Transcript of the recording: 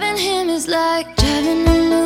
Driving him is like driving a new